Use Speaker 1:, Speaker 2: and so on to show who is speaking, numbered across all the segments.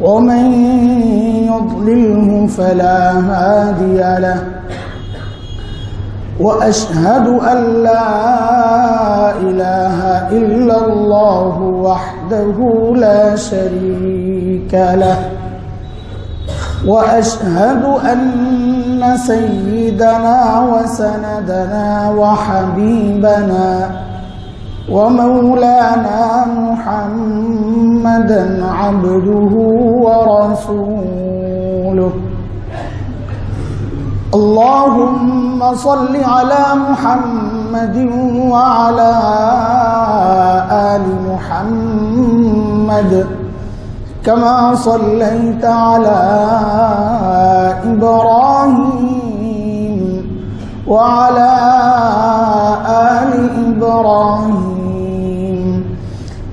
Speaker 1: ومن يضلله فلا هادي له. وأشهد أن لا إله إلا الله وحده لا شريك له. وأشهد أن سيدنا وسندنا وحبيبنا ومولانا محمدا عبده ورسوله. اللهم صل على محمد وعلى آل محمد. كما صليت على إبراهيم وعلى آل إبراهيم.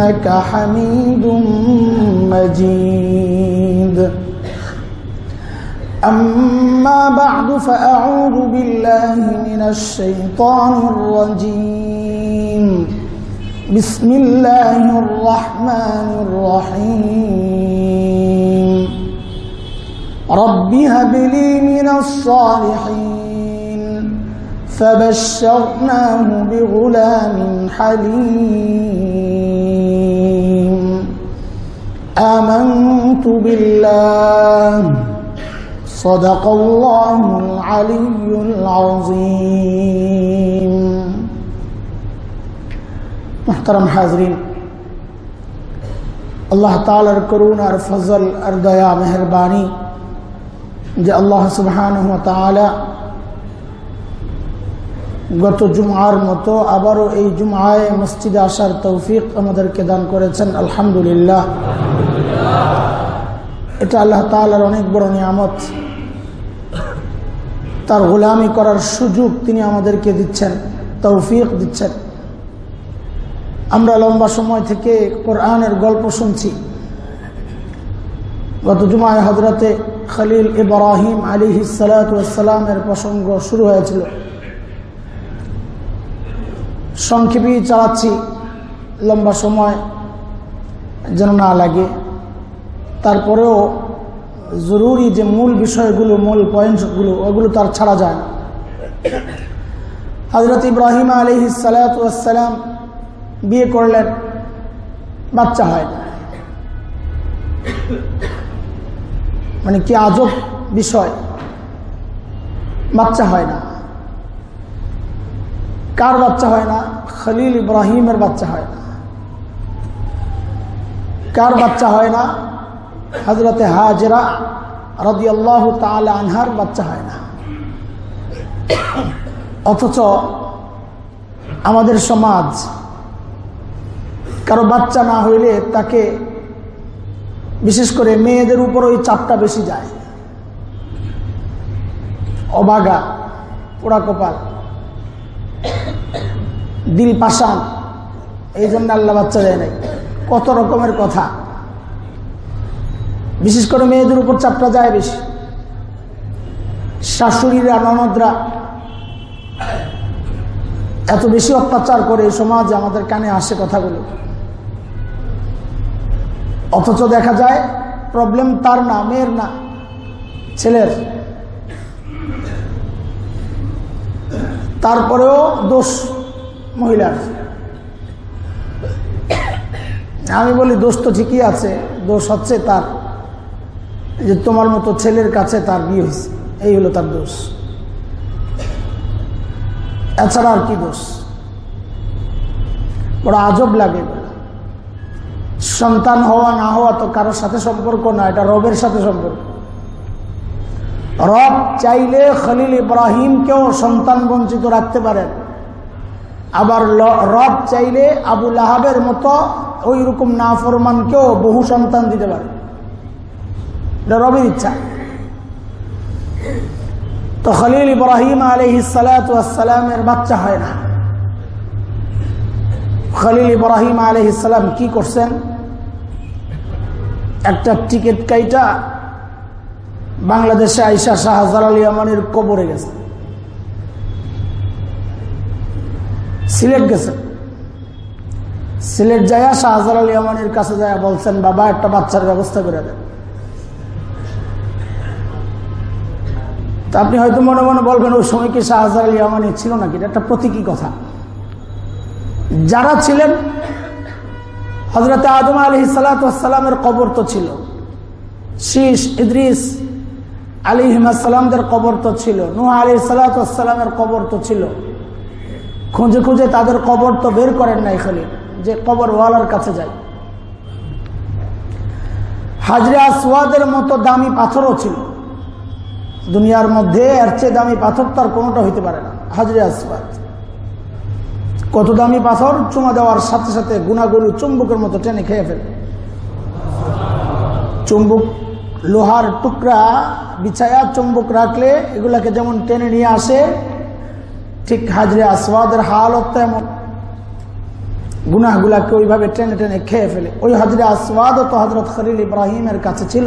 Speaker 1: إنك حميد مجيد. أما بعد فأعوذ بالله من الشيطان الرجيم. بسم الله الرحمن الرحيم. رب هب لي من الصالحين. فبشرناه بغلام حليم. آمنت بالله. صدق الله العلي العظيم. محترم حاضرين الله تعالى الكرون الفضل فضل مهرباني جاء الله سبحانه وتعالى গত জুমার মতো আবারও এই জুমায় মসজিদে আসার তৌফিক আমাদেরকে দান করেছেন, আলহামদুলিল্লাহ। এটা আল্লাহ তালার অনেক বড় নিয়ামত। তার গোলামি করার সুযোগ তিনি আমাদেরকে দিচ্ছেন, তৌফিক দিচ্ছেন। আমরা লম্বা সময় থেকে কোরআনের গল্প শুনছি। গত জুমায় হজরতে খলিল ইব্রাহিম আলী সালাতামের প্রসঙ্গ শুরু হয়েছিল। সংক্ষেপেই চালাচ্ছি। লম্বা সময় যেন না লাগে। তারপরেও জরুরি যে মূল বিষয়গুলো, মূল পয়েন্টগুলো ওগুলো তার ছাড়া যায় না। হজরত ইব্রাহিম আলী সালাতাম বিয়ে করলেন, বাচ্চা হয় মানে কি আজব বিষয়? বাচ্চা হয় না। কার বাচ্চা হয় না, খলিল ইব্রাহিমের বাচ্চা হয় না। কার বাচ্চা হয় না হজরতে হাজরা রদি আল্লাহ তালা আনহার বাচ্চা হয় না। অথচ আমাদের সমাজ, কারও বাচ্চা না হইলে তাকে বিশেষ করে মেয়েদের উপর ওই চাপটা বেশি যায়। অবাগা পোড়া কপাল দিল পাশান এই জন্য আল্লাহ বাচ্চা দেয় নাই। কত রকমের কথা। বিশেষ করে মেয়েদের উপর চাপটা যায় বেশি। শাশুড়িরা, ননদরা এত বেশি অত্যাচার করে সমাজে আমাদের কানে আসে কথাগুলো। অথচ দেখা যায় প্রবলেম তার না, মেয়ের না, ছেলের। তারপরেও দোষ মহিলার আমি বলি, দোষ তো ঠিকই আছে, দোষ হচ্ছে তার। যে তোমার মতো ছেলের কাছে তার বিয়ে হয়েছে, এই হলো তার দোষ। এছাড়া আর কি দোষ? বড় আজব লাগে। সন্তান হওয়া না হওয়া তো কারোর সাথে সম্পর্ক না, এটা রবের সাথে সম্পর্ক। রব চাইলে খলিল ইব্রাহিমকেও সন্তান বঞ্চিত রাখতে পারেন। আবার রব চাইলে আবু লাহাবের মতো ওই রকম না ফরমানকেও বহু সন্তান দিতে পারে। এটা রবের ইচ্ছা। তো খলিল ইব্রাহিম আলহ সালাতামের বাচ্চা হয় না। খলিল ইব্রাহিম আলহ ইসালাম কি করছেন? একটা টিকিট কাইটা বাংলাদেশে আইসা শাহজালাল ইয়ামানির কবরে গেছে। সিলেট গেছেন সিলেট যাইয়া আলী ইয়ামানির কাছে যায় বলছেন, বাবা, একটা বাচ্চার ব্যবস্থা করে দেন। আপনি হয়তো মনে মনে বলবেন, ওই সময় কি শাহজালাল ইয়ামানি ছিল নাকি? এটা একটা প্রতীকী কথা। যারা ছিলেন হজরত আদম আলহ সালাতামের কবর তো ছিল। শীষ, ইদ্রিস আলী হিমাসালামদের কবর তো ছিল। নুহ আলী সালাতামের কবর তো ছিল। খুঁজে খুঁজে তাদের কবর তো বের করেন নাই খালি, যে কবর ওয়ালার কাছে যায়। হাজরে আসওয়াদের মতো দামি পাথরও ছিল। দুনিয়ার মধ্যে এর চেয়ে দামি পাথর তার কোনোটা হইতে পারে না, হাজরে আসওয়াদ। কত দামি পাথর, চুমা দেওয়ার সাথে সাথে গুণাগুলো চুম্বুকের মতো টেনে খেয়ে ফেলে। চুম্বুক, লোহার টুকরা বিছায়া চুম্বুক রাখলে এগুলাকে যেমন টেনে নিয়ে আসে ঠিক হাজরে আসওয়াদের হালত তেমন। গুনাহগুলাকে ওইভাবে টেনে টেনে খেয়ে ফেলে। ওই হাজরে আসওয়াদ তো হজরত খলিল ইব্রাহিমের কাছে ছিল।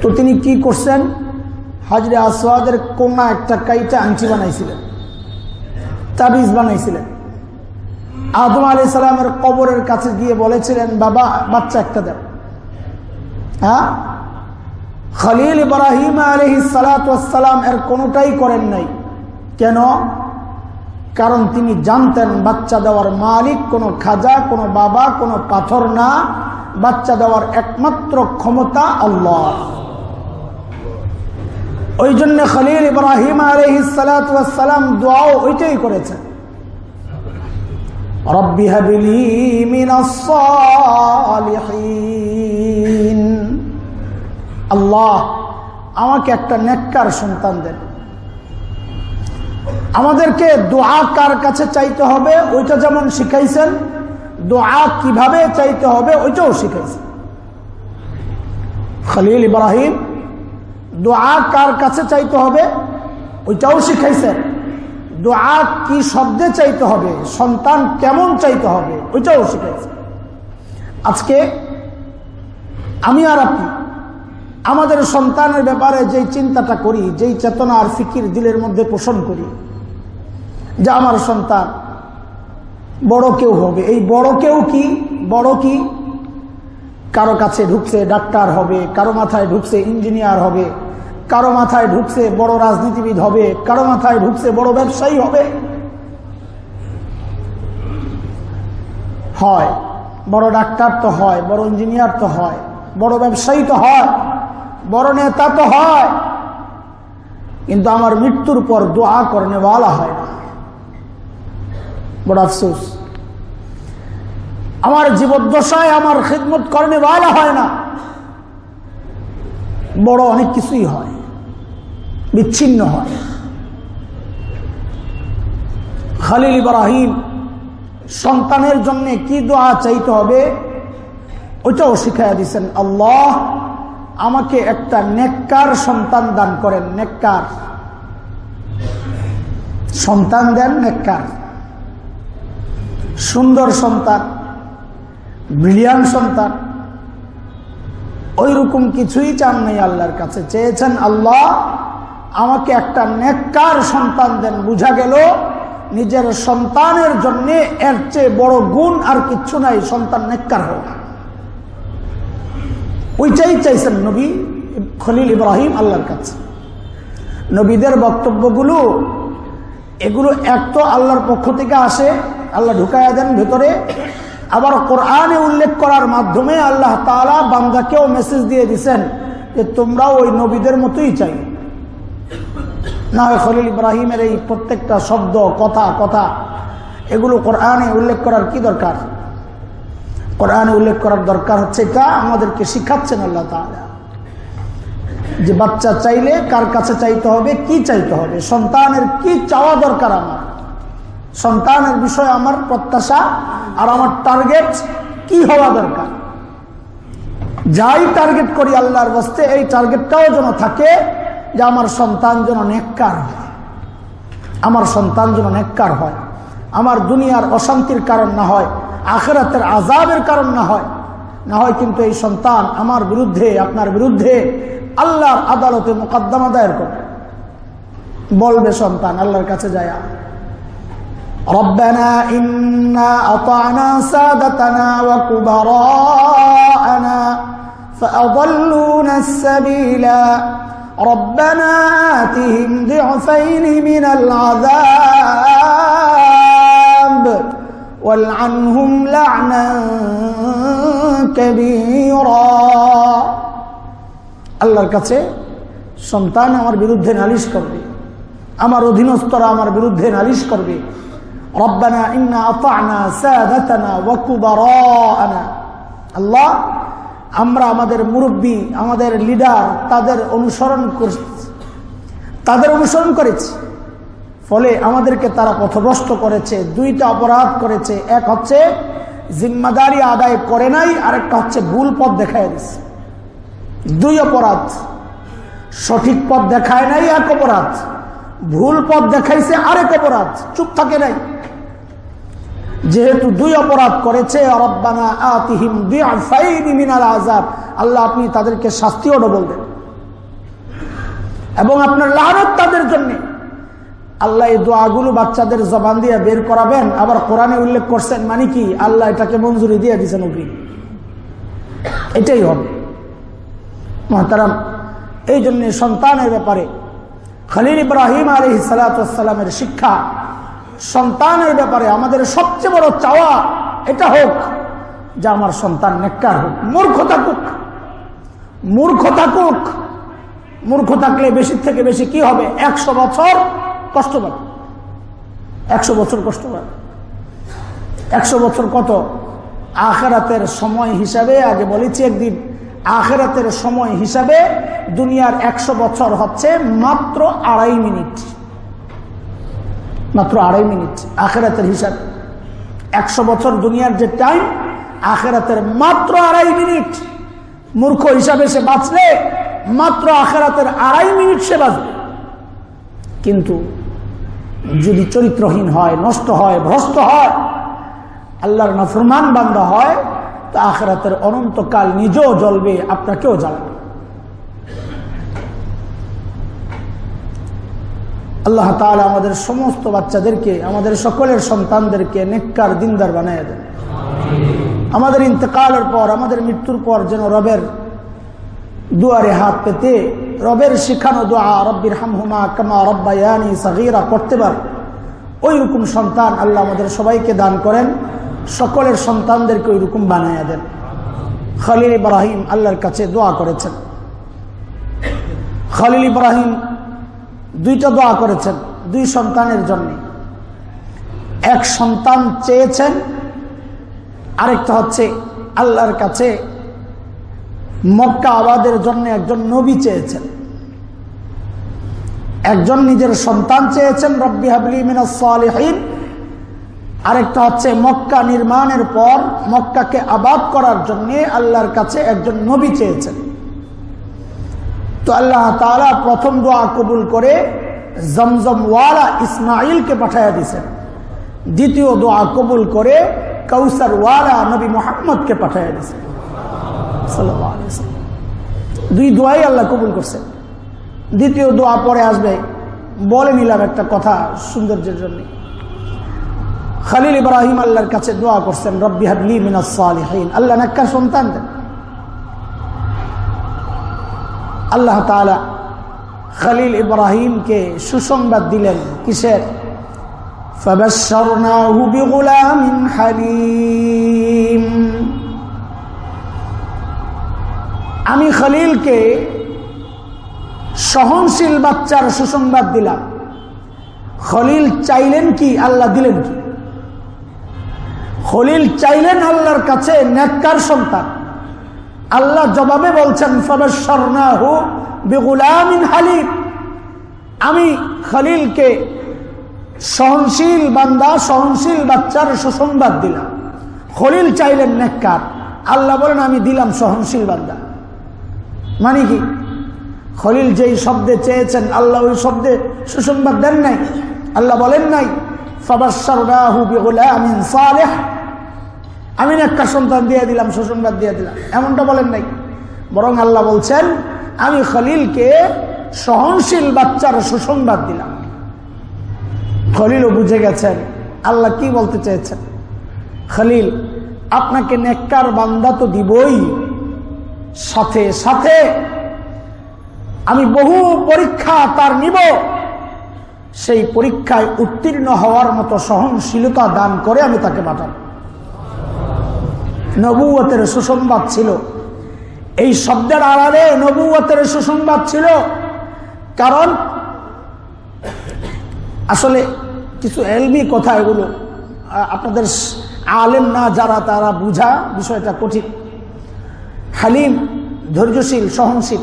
Speaker 1: তো তিনি কি করছেন? হাজরে আসওয়াদের কোনা একটা কাইটা আংটি বানাইছিলেন, তাবিজ বানাইছিলেন। আদম আলি সালামের কবরের কাছে গিয়ে বলেছিলেন, বাবা, বাচ্চা একটা দেন হ্যাঁ? খালিল ইব্রাহিম আলহি সালাতাম এর কোনোটাই করেন নাই। কেন? কারণ তিনি জানতেন বাচ্চা দেওয়ার মালিক কোনো খাজা, কোনো বাবা, কোনো পাথর না। বাচ্চা দেওয়ার একমাত্র ক্ষমতা আল্লাহ। ওই জন্য খলিল ইব্রাহিম আলহি সালাতাম দোয়াও ওইটাই করেছেন। আল্লাহ, আমাকে একটা নেককার সন্তান দেন। আমাদেরকে দোয়া কার কাছে চাইতে হবে? ওইটা যেমন শিখাইছেন, দোয়া কীভাবে চাইতে হবে, ওইটাও শিখাইছেন। খলিল ইব্রাহিম, দোয়া কার কাছে চাইতে হবে, ওইটাও শিখাইছেন। দোয়া কি শব্দে চাইতে হবে, সন্তান কেমন চাইতে হবে, ওইটাও শিখাইছে আজকে আমি আর আপনি, আমাদের সন্তানের ব্যাপারে যেই চিন্তাটা করি, যেই চেতনা আর ফিকির দিলের মধ্যে পোষণ করি যে আমার সন্তান, বড় কেউ হবে। এই বড় কেউ কি? বড় কি? কারও কাছে ঢুকছে ডাক্তার হবে, কারও মাথায় ঢুকছে ইঞ্জিনিয়ার হবে, কারও মাথায় ঢুকছে বড় রাজনীতিবিদ হবে, কারও মাথায় ঢুকছে বড় ব্যবসায়ী হবে। হয়, বড় ডাক্তার তো হয়, বড় ইঞ্জিনিয়ার তো হয়, বড় ব্যবসায়ী তো হয়, বড় নেতা তো হয়। কিন্তু আমার মৃত্যুর পর দোয়া করনে বলা হয় না। বড় আফসোস। আমার জীবদ্দশায় আমার খিদমত করনে বলা হয় না। বড় অনেক কিছুই হয়। বিচ্ছিন্ন হয়। খালিল ইব্রাহিম, সন্তানের জন্য কি দোয়া চাইতে হবে? ওইটাও শিখাইয়া দিচ্ছেন আল্লাহ, আমাকে একটা নেককার সন্তান দান করেন, নেককার। সন্তান দেন, নেককার। সুন্দর সন্তান ব্রিলিয়ান সন্তান ওই রকম কিছুই চান নাই আল্লাহর কাছে। চেয়েছেন, আল্লাহ, আমাকে একটা নেককার সন্তান দেন। বুঝা গেল, নিজের সন্তানের জন্য এর চেয়ে বড় গুণ আর কিচ্ছু নাই, সন্তান নেককার হোক ওইটাই চাইছেন নবী খলিল ইব্রাহিম আল্লাহর কাছে। নবীদের বক্তব্যগুলো, এগুলো এক তো আল্লাহর পক্ষ থেকে আসে আল্লাহ ঢুকাইয়া দেন ভেতরে। আবার কোরআনে উল্লেখ করার মাধ্যমে আল্লাহ তালা বান্দাকেও মেসেজ দিয়ে দিছেন যে তোমরাও ওই নবীদের মতোই চাই। না হয় খলিল ইব্রাহিমের এই প্রত্যেকটা শব্দ, কথা কথা, এগুলো কোরআনে উল্লেখ করার কি দরকার? কোরআনে উল্লেখ করার দরকার হচ্ছে এটা, আমাদেরকে শিখাচ্ছেন আল্লাহ তাআলা। যে বাচ্চা চাইলে কার কাছে চাইতে হবে, কি চাইতে হবে? সন্তানের কি চাওয়া দরকার আমার? সন্তানের বিষয়ে আমার প্রত্যাশা আর আমার টার্গেট কি হওয়া দরকার? যাই টার্গেট করি আল্লাহর বস্তে এই টার্গেটটাও যেন থাকে যে আমার সন্তান যেন নেককার হয়। আমার সন্তান যেন নেককার হয়। আমার দুনিয়ার অশান্তির কারণ না হয়, আখেরাতের আজাবের কারণ না হয়। না হয় কিন্তু এই সন্তান আমার বিরুদ্ধে, আপনার বিরুদ্ধে আল্লাহর আদালতে মোকদ্দমা দায়ের করবে। বলবে সন্তান, আল্লাহর কাছে যায়। ربنا إنا أطعنا سادتنا وكبراءنا فأضلونا السبيلا ربنا آتهم ضعفين من العذاب والعنهم لعنا كبيرا আল্লাহর কাছে সন্তান আমার বিরুদ্ধে নালিশ করবে আমার অধীনস্থরা আমার বিরুদ্ধে নালিশ করবে রব্বানা ইন্না আতানা সাদাতানা ওয়া কুবারানা আল্লাহ, আমরা আমাদের মুরব্বী, আমাদের লিডার, তাদের অনুসরণ করছি। তাদের অনুসরণ করেছি। ফলে আমাদেরকে তারা পথভ্রষ্ট করেছে, দুইটা অপরাধ করেছে। এক হচ্ছে জিম্মাদারি আদায় করে নাই, আরেকটা হচ্ছে ভুল পথ দেখায় দিচ্ছে দুই অপরাধ, সঠিক পথ দেখায় নাই, এক অপরাধ। ভুল পথ দেখাইছে, আরেক অপরাধ। চুপ থাকে নাই। যেহেতু দুই অপরাধ করেছে আল্লাহ আপনি তাদেরকে শাস্তিও ডবল দেন। এবং আপনার লাহানত তাদের জন্য। আল্লাহ এই দোয়াগুলো বাচ্চাদের জবান দিয়ে বের করাবেন। আবার কোরআনে উল্লেখ করছেন মানে কি? আল্লাহ এটাকে মঞ্জুরি দিয়ে দিচ্ছেন উকিল এটাই হবে। মহতারাম, এই জন্য সন্তানের ব্যাপারে খালিল ইব্রাহিম আলী সালাতামের শিক্ষা সন্তানের ব্যাপারে আমাদের সবচেয়ে বড় চাওয়া এটা হোক যে আমার সন্তান নেককার হোক মূর্খ থাকুক মূর্খ থাকুক মূর্খ থাকলে বেশি থেকে বেশি কি হবে? একশো বছর কষ্ট পাবে। একশো বছর কষ্ট পাবে। একশো বছর কত? আখেরাতের সময় হিসাবে, আগে বলেছি একদিন, আখেরাতের সময় হিসাবে দুনিয়ার একশো বছর হচ্ছে মাত্র আড়াই মিনিট। মাত্র আড়াই মিনিট, আখেরাতের হিসাবে। একশো বছর দুনিয়ার যে টাইম আখেরাতের মাত্র আড়াই মিনিট। মূর্খ হিসাবে সে বাঁচলে, মাত্র আখেরাতের আড়াই মিনিট সে বাঁচবে। কিন্তু যদি চরিত্রহীন হয়, নষ্ট হয়, ভ্রষ্ট হয়, আল্লাহর নফরমান বান্ধা হয়, তো আখেরাতের অনন্তকাল নিজেও জ্বলবে, আপনাকেও জ্বালাবে। আল্লাহ তালা আমাদের সমস্ত বাচ্চাদেরকে, আমাদের সকলের সন্তানদেরকে নেককার দিনদার বানিয়ে দেন। আমাদের ইন্তকালের পর, আমাদের মৃত্যুর পর যেন রবের দুয়ারে হাত পেতে, রবের শিখানো দোয়া, রব্বির হামহুমা কামা রব্বায়ানি সাগিরা করতে পারে। ওই রকম সন্তান আল্লাহ আমাদের সবাইকে দান করেন, সকলের সন্তানদেরকে ওই রকম বানাইয়া দেন। খালিল ইব্রাহিম আল্লাহর কাছে দোয়া করেছেন। খালিল ইব্রাহিম দুইটা দোয়া করেছেন, দুই সন্তানের জন্য। এক সন্তান চেয়েছেন, আরেকটা হচ্ছে আল্লাহর কাছে মক্কা আবাদের জন্য একজন নবী চেয়েছেন। একজন নিজের সন্তান চেয়েছেন, রব্বি হাবলি মিনাসলিহীন আরেকটা হচ্ছে মক্কা নির্মাণের পর, মক্কাকে আবাদ করার জন্য আল্লাহর কাছে একজন নবী চেয়েছেন। তো আল্লাহ তালা প্রথম দোয়া কবুল করে জমজম ওয়ালা ইসমাইলকে পাঠাইয়া দিয়েছেন। দ্বিতীয় দোয়া কবুল করে কৌসার ওয়ালা নবী মোহাম্মদকে পাঠাইয়া দিয়েছেন। দুই দোয়াই আল্লাহ কবুল করছেন। দ্বিতীয় দোয়া পরে আসবে। বলে নিলাম একটা কথা সৌন্দর্যের জন্য। খালিল ইব্রাহিম আল্লাহর কাছে দোয়া করছেন, রব্বি হাবলি মিনাসলিহীন আল্লাহ নাক্কার সন্তান দেন। আল্লাহ তালা খালিল ইব্রাহিমকে সুসংবাদ দিলেন। কিসের? আমি খালিলকে সহনশীল বাচ্চার সুসংবাদ দিলাম। খলিল চাইলেন কি? আল্লাহ দিলেন কি? খলিল চাইলেন আল্লাহর কাছে নেককার সন্তান। আল্লাহ জবাবে বলছেন আমি খলিলকে সহনশীল বান্দা, সহনশীল বাচ্চার সুসংবাদ দিলাম। খলিল চাইলেন নেককার। আল্লাহ বলেন, আমি দিলাম সহনশীল বান্দা। মানে কি? খলিল যেই শব্দে চেয়েছেন, আল্লাহ ওই শব্দে সুসংবাদ দেন নাই। আল্লাহ বলেন নাই আমি একটা সন্তান দিয়ে দিলাম, সুসংবাদ দিয়ে দিলাম। এমনটা বলেন নাই। বরং আল্লাহ বলছেন, আমি খলিলকে সহনশীল বাচ্চার সুসংবাদ দিলাম। খলিলও বুঝে গেছেন, আল্লাহ কি বলতে চেয়েছেন? খলিল, আপনাকে নেককার বান্দা তো দিবই। সাথে সাথে আমি বহু পরীক্ষা তার নিব। সেই পরীক্ষায় উত্তীর্ণ হওয়ার মতো সহনশীলতা দান করে আমি তাকে পাঠাব। নবুয়তের সুসংবাদ ছিল। এই শব্দের আড়ালে নবুয়তের সুসংবাদ ছিল। কারণ, আসলে কিছু এলবি কথা এগুলো। আপনাদের আলেম না যারা তারা বুঝা বিষয়টা কঠিন। হালিম, ধৈর্যশীল, সহনশীল।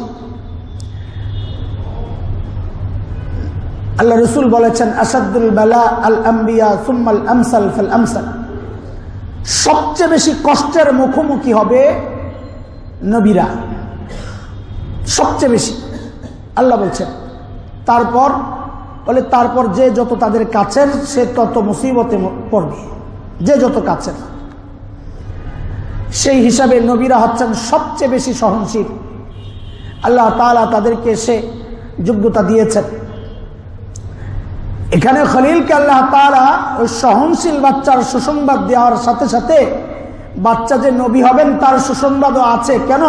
Speaker 1: আল্লাহ রসুল বলেছেন আসাদুল বালা আল আম্বিয়া সুম্মাল আমসাল ফাল আমসাল। সবচেয়ে বেশি কষ্টের মুখোমুখি হবে নবীরা। সবচেয়ে বেশি। আল্লাহ বলছেন, তারপর, বলে তারপর যে যত তাদের কাছের, সে তত মুসিবতে পড়বে। যে যত কাছের। সেই হিসাবে নবীরা হচ্ছেন সবচেয়ে বেশি সহনশীল। আল্লাহ তালা তাদেরকে সে যোগ্যতা দিয়েছেন। এখানে খলিলকে আল্লাহ তালা ওই সহনশীল বাচ্চার সুসংবাদ দেওয়ার সাথে সাথে বাচ্চা যে নবী হবেন, তার সুসংবাদও আছে। কেন?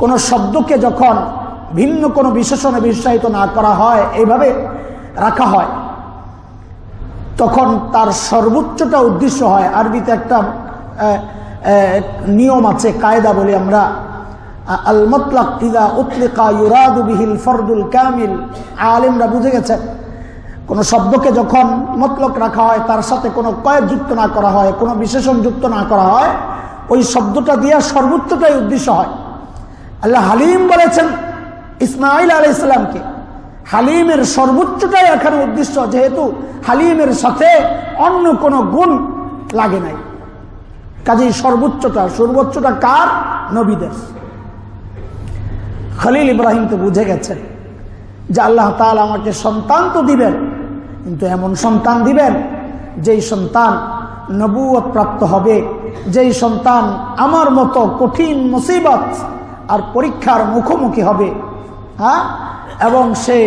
Speaker 1: কোন শব্দকে যখন ভিন্ন কোনো বিশেষণে বিশ্বায়িত না করা হয়, এইভাবে রাখা হয়। তখন তার সর্বোচ্চটা উদ্দেশ্য হয়। আরবিতে একটা নিয়ম আছে, কায়দা বলি আমরা। আল মতলাক ইদা উতলিকা ইউরাদু বিহিল ফরদুল কামিল। আলিমরা বুঝে গেছেন কোন শব্দকে যখন মতলক রাখা হয়, তার সাথে কোনো কয়েক যুক্ত না করা হয়, কোনো বিশেষণ যুক্ত না করা হয়, ওই শব্দটা দিয়ে সর্বোচ্চটাই উদ্দেশ্য হয়। আল্লাহ হালিম বলেছেন ইসমাইল আলি ইসলামকে হালিমের সর্বোচ্চটাই এখানে উদ্দেশ্য, যেহেতু হালিমের সাথে অন্য কোনো গুণ লাগে নাই। কাজেই সর্বোচ্চটা সর্বোচ্চটা কার? নবীদের। খালিল ইব্রাহিম তো বুঝে গেছেন যে আল্লাহ তাল আমাকে সন্তান তো দিবেন কিন্তু এমন সন্তান দিবেন, যেই সন্তান নবুয়ত প্রাপ্ত হবে, যেই সন্তান আমার মতো কঠিন মুসিবত আর পরীক্ষার মুখোমুখি হবে হ্যাঁ? এবং সেই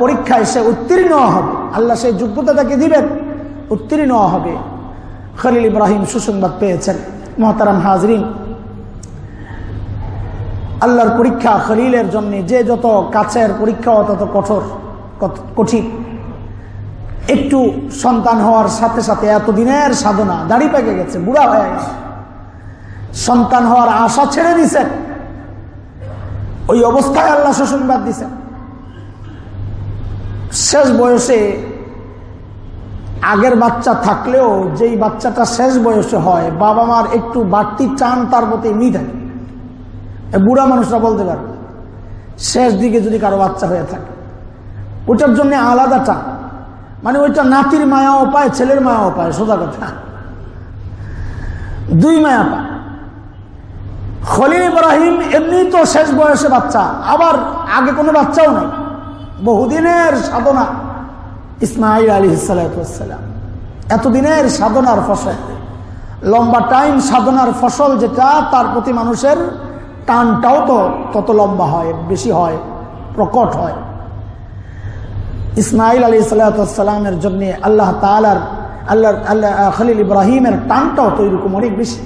Speaker 1: পরীক্ষায় সে উত্তীর্ণ হবে। আল্লাহ সেই যোগ্যতা তাকে দিবেন, উত্তীর্ণ হবে। খলিল ইব্রাহিম সুসংবাদ পেয়েছেন, মহতারাম হাজরিন। আল্লাহর পরীক্ষা খলিলের জন্য যে যত কাছের পরীক্ষা তত কঠোর কঠিন। একটু সন্তান হওয়ার সাথে সাথে এতদিনের সাধনা, দাড়ি পেকে গেছে, বুড়া হয়ে গেছে। সন্তান হওয়ার আশা ছেড়ে দিছেন। ওই অবস্থায় আল্লাহ সুসংবাদ দিছেন। শেষ বয়সে আগের বাচ্চা থাকলেও যেই বাচ্চাটা শেষ বয়সে হয়, বাবা মার একটু বাড়তি চান তার প্রতি এমনি থাকে বুড়া মানুষরা বলতে পারবে শেষ দিকে যদি কারও বাচ্চা হয়ে থাকে, ওটার জন্য আলাদা টান। মানে ওইটা নাতির মায়াও পায় ছেলের মায়াও পায় সোজা কথা। দুই মায়া পায়। খলিল ইব্রাহিম এমনি তো শেষ বয়সে বাচ্চা, আবার আগে কোনো বাচ্চাও নেই। বহুদিনের সাধনা ইসমাইল আলী সালাম। এতদিনের সাধনার ফসল, লম্বা টাইম সাধনার ফসল যেটা, তার প্রতি মানুষের টানটাও তো তত লম্বা হয়, বেশি হয়, প্রকট হয়। ইসমাইল আলী সালাতামের জন্য আল্লাহ তালার আল্লাহ আল্লাহ খলিল ইব্রাহিমের টানটাও তো এরকম অনেক বেশি।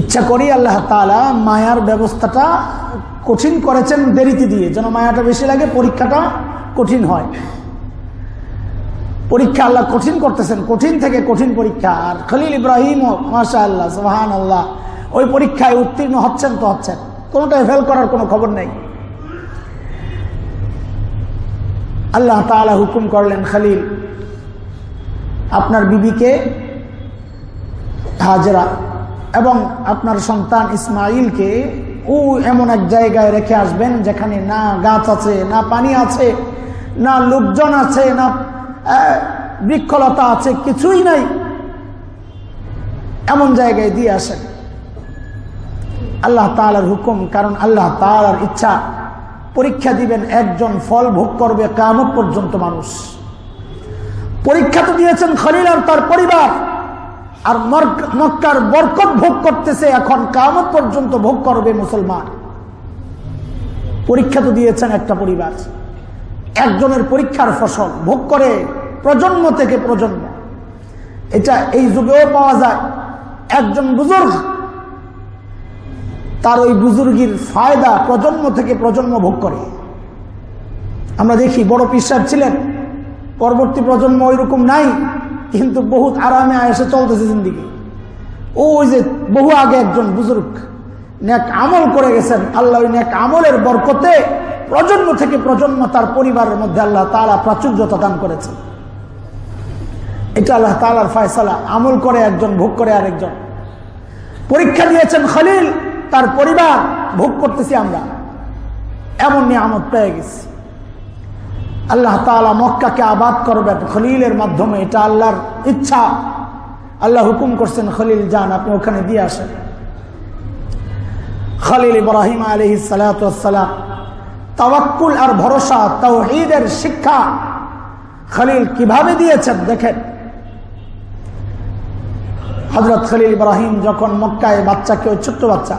Speaker 1: ইচ্ছা করি আল্লাহ তালা মায়ার ব্যবস্থাটা কঠিন করেছেন দেরিতে দিয়ে। যেন মায়াটা বেশি লাগে, পরীক্ষাটা কঠিন হয়। পরীক্ষা আল্লাহ কঠিন করতেছেন, কঠিন থেকে কঠিন পরীক্ষা। আর খলিল ইব্রাহিম মাসা আল্লাহ সোহান আল্লাহ ওই পরীক্ষায় উত্তীর্ণ হচ্ছেন তো হচ্ছেন। কোনোটাই ফেল করার কোনো খবর নেই। আল্লাহ তাআলা হুকুম করলেন, খালিল, আপনার বিবিকে হাজরা এবং আপনার সন্তান ইসমাইলকে ও এমন এক জায়গায় রেখে আসবেন যেখানে না গাছ আছে, না পানি আছে, না লোকজন আছে, না বৃক্ষলতা আছে, কিছুই নাই। এমন জায়গায় দিয়ে আসেন। আল্লাহ তালার হুকুম, কারণ আল্লাহ তালার ইচ্ছা। পরীক্ষা দিবেন, একজন ফল ভোগ করবে কামত পর্যন্ত মানুষ। পরীক্ষা তো দিয়েছেন খলিল আর তার পরিবার। আর মক্কার বরকত ভোগ করতেছে, এখন কামত পর্যন্ত ভোগ করবে মুসলমান। পরীক্ষা তো দিয়েছেন একটা পরিবার। একজনের পরীক্ষার ফসল, ভোগ করে প্রজন্ম থেকে প্রজন্ম। এটা এই যুগেও পাওয়া যায়। একজন বুজুর্গ তার ওই বুজুর্গির ফায়দা প্রজন্ম থেকে প্রজন্ম ভোগ করে। আমরা দেখি বড় পিসাব ছিলেন, পরবর্তী প্রজন্ম ওই রকম নাই, কিন্তু বহুত আরামে এসে চলতেছে জিন্দিগি। ওই যে বহু আগে একজন বুজুর্গ ন্যাক আমল করে গেছেন, আল্লাহ ওই ন্যাক আমলের বরকতে প্রজন্ম থেকে প্রজন্ম তার পরিবারের মধ্যে আল্লাহ তালা প্রাচুর্যতা দান করেছেন। এটা আল্লাহ তালার ফয়সালা, আমল করে একজন, ভোগ করে আরেকজন। পরীক্ষা দিয়েছেন খলিল তার পরিবার ভোগ করতেছি আমরা। এমন নিয়ামত পেয়ে গেছি। আল্লাহ তালা মক্কাকে আবাদ করবেন খলিলের মাধ্যমে, এটা আল্লাহর ইচ্ছা। আল্লাহ হুকুম করছেন, খলিল, যান, আপনি ওখানে দিয়ে আসেন। খলিল ইব্রাহিম আলহি সালাম, তাওয়াক্কুল আর ভরসা, তাওহীদের শিক্ষা খলিল কীভাবে দিয়েছেন দেখেন। হজরত খলিল ইব্রাহিম যখন মক্কায় বাচ্চাকে, ওই ছোট্ট বাচ্চা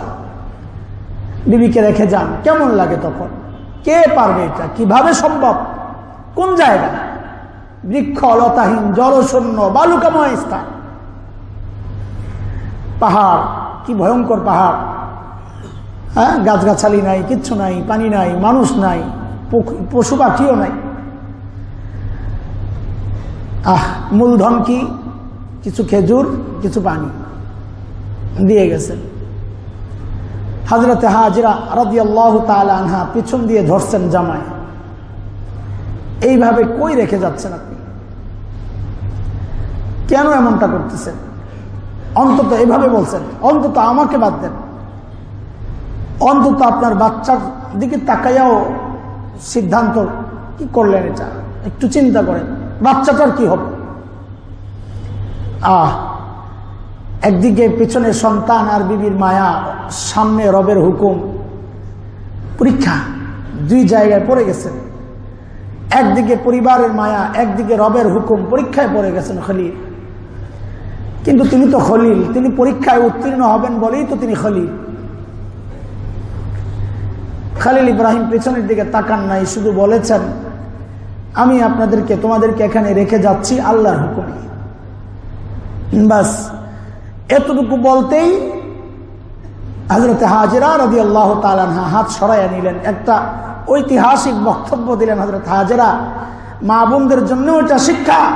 Speaker 1: বিবিকে রেখে যান কেমন লাগে তখন? কে পারবে এটা? কীভাবে সম্ভব? কোন জায়গা? বৃক্ষ, লতাহীন, জলশূন্য, বালুকাময় স্থান। পাহাড়, কি ভয়ঙ্কর পাহাড়। হ্যাঁ গাছগাছালি নাই, কিচ্ছু নাই, পানি নাই, মানুষ নাই পশু পাখিও নাই। আহ, মূলধন কি? কিছু খেজুর, কিছু পানি। দিয়ে গেছেন হাজরতে হাজরা রাজি আল্লাহ আনহা পিছন দিয়ে ধরছেন জামায় এইভাবে কই রেখে যাচ্ছেন আপনি? কেন এমনটা করতেছেন? অন্তত এভাবে বলছেন, অন্তত আমাকে বাদ দেন। অন্তত আপনার বাচ্চার দিকে তাকাইয়াও সিদ্ধান্ত কি করলেন এটা? একটু চিন্তা করেন, বাচ্চাটার কি হবে? আহ একদিকে পেছনে সন্তান আর বিবির মায়া, সামনে রবের হুকুম। পরীক্ষা দুই জায়গায় পড়ে গেছেন একদিকে পরিবারের মায়া, একদিকে রবের হুকুম পরীক্ষায় পড়ে গেছেন খলিল। কিন্তু তিনি তো খলিল, তিনি পরীক্ষায় উত্তীর্ণ হবেন বলেই তো তিনি খলিল। খালিল ইব্রাহিম পেছনের দিকে তাকান নাই, শুধু বলেছেন, আমি আপনাদেরকে, তোমাদেরকে এখানে রেখে যাচ্ছি আল্লাহর হুকুমে। বাস এতটুকু বলতেই হজরতে হাজরা রবি আল্লাহ তালানহা হাত সরাইয়া নিলেন। একটা ঐতিহাসিক বক্তব্য দিলেন হজরত হাজরা। মা বোনদের জন্য এটা শিক্ষা।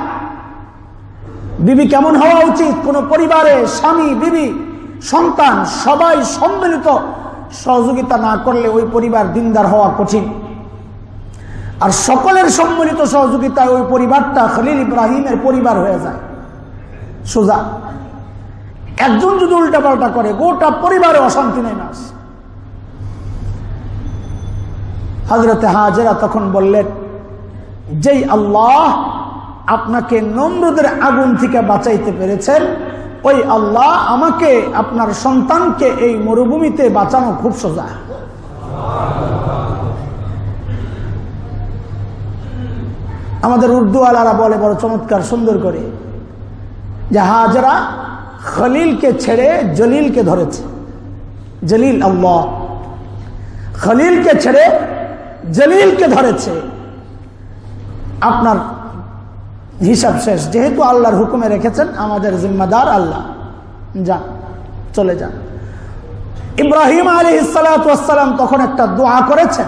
Speaker 1: বিবি কেমন হওয়া উচিত? কোন পরিবারে স্বামী, বিবি, সন্তান সবাই সম্মিলিত সহযোগিতা না করলে ওই পরিবার দিনদার হওয়া কঠিন। আর সকলের সম্মিলিত সহযোগিতায় ওই পরিবারটা খলিল ইব্রাহিমের পরিবার হয়ে যায়। সোজা। একজন যদি উল্টাপাল্টা করে, গোটা পরিবারে অশান্তি নেই নাস হজরতে হাজেরা তখন বললেন, যেই আল্লাহ আপনাকে নম্রদের আগুন থেকে বাঁচাইতে পেরেছেন, ওই আল্লাহ আমাকে, আপনার সন্তানকে এই মরুভূমিতে বাঁচানো খুব সোজা। আমাদের উর্দু আলারা বলে, বড় চমৎকার, সুন্দর করে। যে হাজরা খলিলকে ছেড়ে জলিলকে ধরেছে। জলিল আল্লাহ। খলিলকে ছেড়ে জলিলকে ধরেছে। আপনার হিসাব শেষ। যেহেতু আল্লাহর হুকুমে রেখেছেন, আমাদের জিম্মাদার আল্লাহ। যান, চলে যান। ইব্রাহিম আলী সালাম তখন একটা দোয়া করেছেন।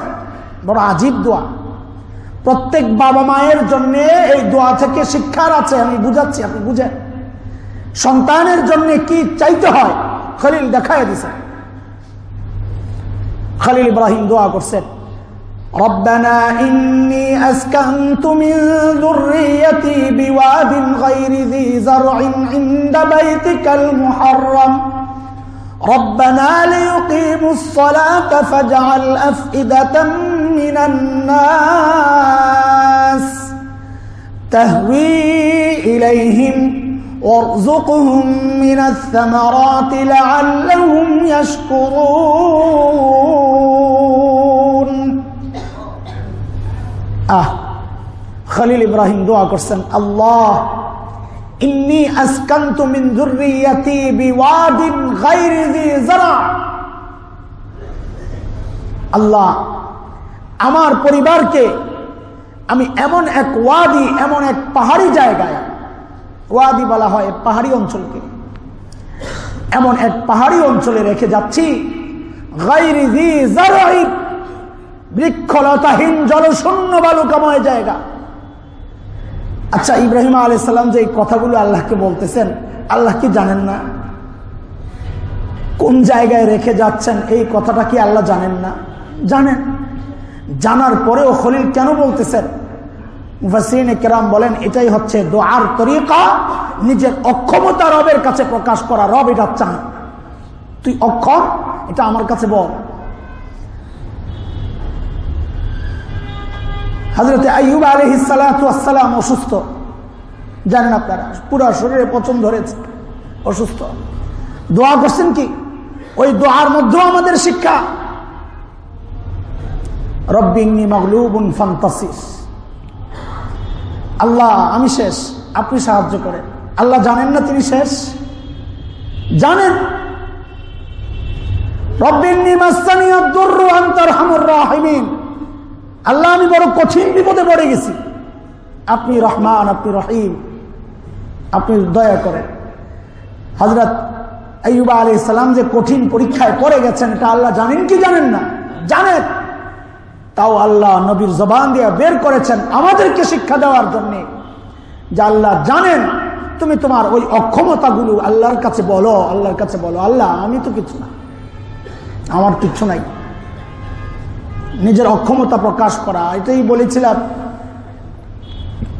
Speaker 1: বড় আজীব দোয়া। প্রত্যেক বাবা মায়ের জন্য এই দোয়া থেকে শিক্ষার আছে, আমি বুঝাচ্ছি, আপনি বুঝেন। সন্তানের জন্য কি চাইতে হয় খলিল দেখায় দিছে খালিল ইব্রাহিম দোয়া করছেন ربنا إني أسكنت من ذريتي بواد غير ذي زرع عند بيتك المحرم ربنا ليقيموا الصلاة فاجعل أفئدة من الناس تهوي إليهم وارزقهم من الثمرات لعلهم يشكرون আহ খলিল ইব্রাহিম দোয়া করছেন আল্লাহ ইন্নি আসকান্তু মিন যুররিয়াতি বিওয়াদিন গায়রি যি যারা আল্লাহ আমার পরিবারকে আমি এমন এক ওয়াদি এমন এক পাহাড়ি জায়গায় ওয়াদি বলা হয় পাহাড়ি অঞ্চলকে। এমন এক পাহাড়ি অঞ্চলে রেখে যাচ্ছি বৃক্ষলতাহীন জলশূন্য বালুকাময় জায়গা। আচ্ছা ইব্রাহিম আলাইসাল্লাম যে এই কথাগুলো আল্লাহকে বলতেছেন, আল্লাহ কি জানেন না? কোন জায়গায় রেখে যাচ্ছেন, এই কথাটা কি আল্লাহ জানেন না? জানেন। জানার পরেও খলিল কেন বলতেছেন? বলেন, এটাই হচ্ছে দোয়ার তরিকা। নিজের অক্ষমতা রবের কাছে প্রকাশ করা, রব এটা চান। তুই অক্ষম, এটা আমার কাছে বল। হজরত আইব আলহিসাল্লাম অসুস্থ। জানেন আপনারা, পুরো শরীরে পচন ধরেছে, অসুস্থ। দোয়া করছেন কি? ওই দোয়ার মধ্যেও আমাদের শিক্ষা। রব্বিংনি মগলুবুন ফান্তাসিস। আল্লাহ, আমি শেষ। আপনি সাহায্য করেন। আল্লাহ জানেন না তিনি শেষ? জানেন। আল্লাহ, আমি বড় কঠিন বিপদে পড়ে গেছি। আপনি রহমান, আপনি রহিম। আপনি দয়া করেন। হজরত আইবা আলি সালাম যে কঠিন পরীক্ষায় পড়ে গেছেন, এটা আল্লাহ জানেন কি জানেন না? জানেন। তাও আল্লাহ নবীর জবান দিয়ে বের করেছেন আমাদেরকে শিক্ষা দেওয়ার জন্য। যে আল্লাহ জানেন, তুমি তোমার ওই অক্ষমতাগুলো আল্লাহর কাছে বলো, আল্লাহর কাছে বলো, আল্লাহ, আমি তো কিছু না। আমার কিচ্ছু নাই। নিজের অক্ষমতা প্রকাশ করা, এটাই বলেছিলাম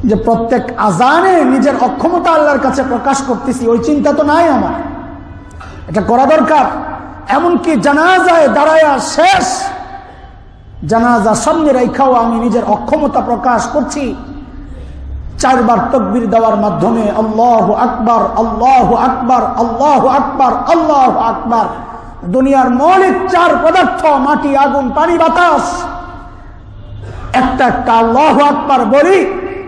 Speaker 1: যে প্রত্যেক আজানে নিজের অক্ষমতা আল্লাহর কাছে প্রকাশ করতেছি, ওই চিন্তা তো নাই আমার। এটা করা দরকার। এমনকি জানা যায় দাঁড়ায়া শেষ। জানাজা সামনে রেখাও আমি নিজের অক্ষমতা প্রকাশ করছি। চারবার তকবির দেওয়ার মাধ্যমে আল্লাহ আকবার আল্লাহ আকবার আল্লাহ আকবার আল্লাহ আকবার। দুনিয়ার মৌলিক চার পদার্থ, মাটি, আগুন, পানি, বাতাস। একটা একটা আল্লাহ আকবার বলি